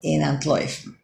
in Antläufen